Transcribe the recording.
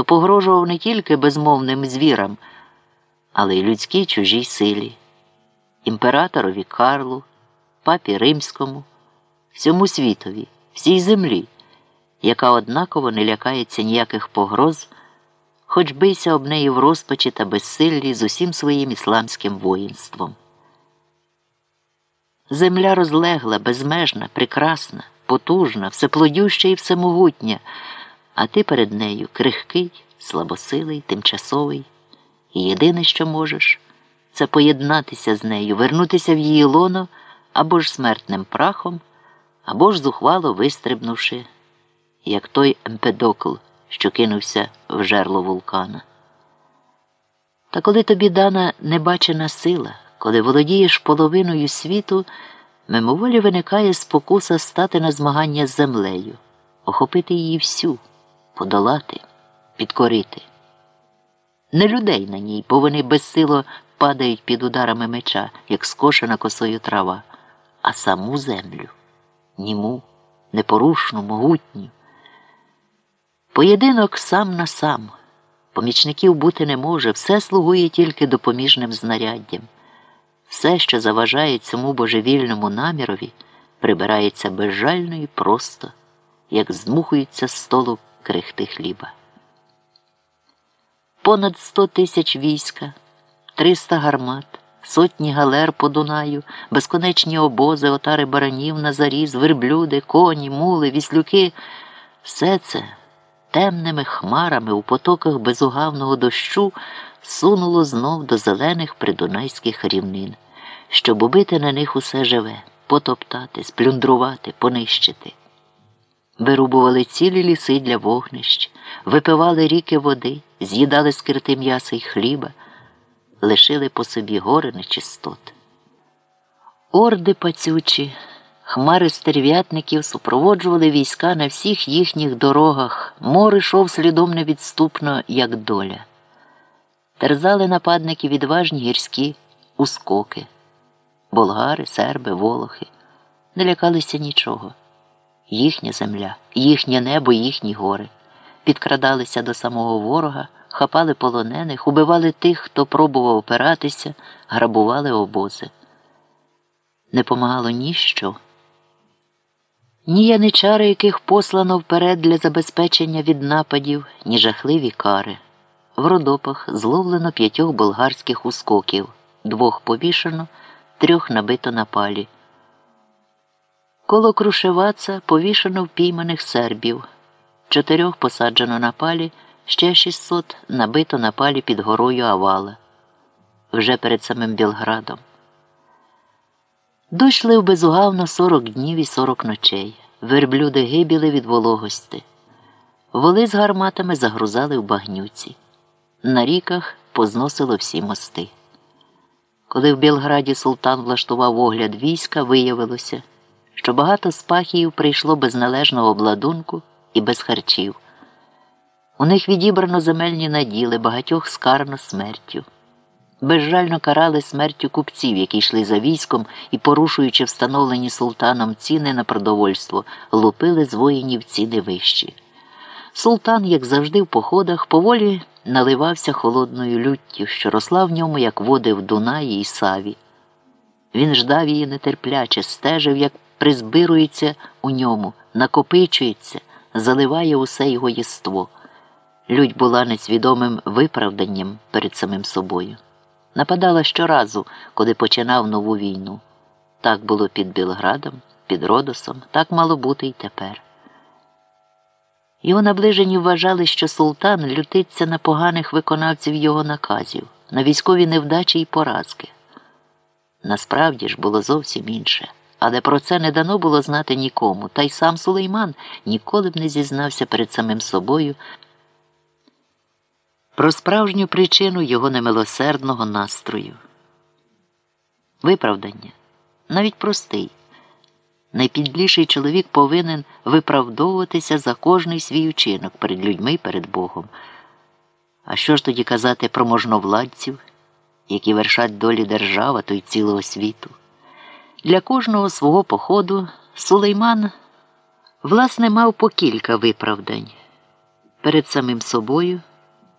то погрожував не тільки безмовним звірам, але й людській чужій силі, імператорові Карлу, папі Римському, всьому світові, всій землі, яка однаково не лякається ніяких погроз, хоч бийся об неї в розпачі та безсиллі з усім своїм ісламським воїнством. Земля розлегла, безмежна, прекрасна, потужна, всеплодюща і всемогутня, а ти перед нею крихкий, слабосилий, тимчасовий. І єдине, що можеш, це поєднатися з нею, вернутися в її лоно або ж смертним прахом, або ж зухвало вистрибнувши, як той емпедокл, що кинувся в жерло вулкана. Та коли тобі дана небачена сила, коли володієш половиною світу, мимоволі виникає спокуса стати на змагання з землею, охопити її всю, подолати, підкорити. Не людей на ній, бо вони безсило падають під ударами меча, як скошена косою трава, а саму землю, німу, непорушну, могутню. Поєдинок сам на сам. Помічників бути не може, все слугує тільки допоміжним знаряддям. Все, що заважає цьому божевільному намірові, прибирається безжально і просто, як здмухується з столу крихти хліба. Понад сто тисяч війська, триста гармат, сотні галер по Дунаю, безконечні обози, отари баранів на заріз, верблюди, коні, мули, віслюки все це темними хмарами у потоках безугавного дощу сунуло знов до зелених придунайських рівнин, щоб убити на них усе живе, потоптати, сплюндрувати, понищити. Вирубували цілі ліси для вогнищ, випивали ріки води, з'їдали скирти м'яса й хліба, лишили по собі гори нечистот. Орди пацючі. Хмари стерв'ятників супроводжували війська на всіх їхніх дорогах, мор йшов слідом невідступно, як доля. Терзали нападники відважні гірські ускоки, болгари, серби, волохи, не лякалися нічого. Їхня земля, їхнє небо, їхні гори. Підкрадалися до самого ворога, хапали полонених, убивали тих, хто пробував опиратися, грабували обози. Не помагало ніщо ні яничари, яких послано вперед для забезпечення від нападів, ні жахливі кари. В родопах зловлено п'ятьох болгарських ускоків, двох повішено, трьох набито на палі. Коло Крушеваца повішено впійманих сербів, чотирьох посаджено на палі, ще 600 набито на палі під горою Авала, вже перед самим Білградом. Дощ лив безугавно сорок днів і сорок ночей. Верблюди гибіли від вологости. Воли з гарматами загрузали в багнюці. На ріках позносило всі мости. Коли в Білграді султан влаштував огляд війська, виявилося, що багато спахіїв прийшло без належного обладунку і без харчів. У них відібрано земельні наділи, багатьох скарно смертю безжально карали смертю купців, які йшли за військом і, порушуючи встановлені султаном ціни на продовольство, лупили з воїнів ціни вищі. Султан, як завжди, в походах, поволі наливався холодною люттю, що росла в ньому, як води в Дунаї і Саві. Він ждав її нетерпляче, стежив, як призбирується у ньому, накопичується, заливає усе його єство. Людь була несвідомим виправданням перед самим собою нападала щоразу, коли починав нову війну. Так було під Білградом, під Родосом, так мало бути й тепер. Його наближені вважали, що султан лютиться на поганих виконавців його наказів, на військові невдачі й поразки. Насправді ж було зовсім інше, але про це не дано було знати нікому, та й сам Сулейман ніколи б не зізнався перед самим собою про справжню причину його немилосердного настрою. Виправдання навіть простий. Найпідліший чоловік повинен виправдовуватися за кожний свій учинок перед людьми перед Богом. А що ж тоді казати про можновладців, які вершать долі держави то й цілого світу? Для кожного свого походу Сулейман, власне, мав по кілька виправдань. Перед самим собою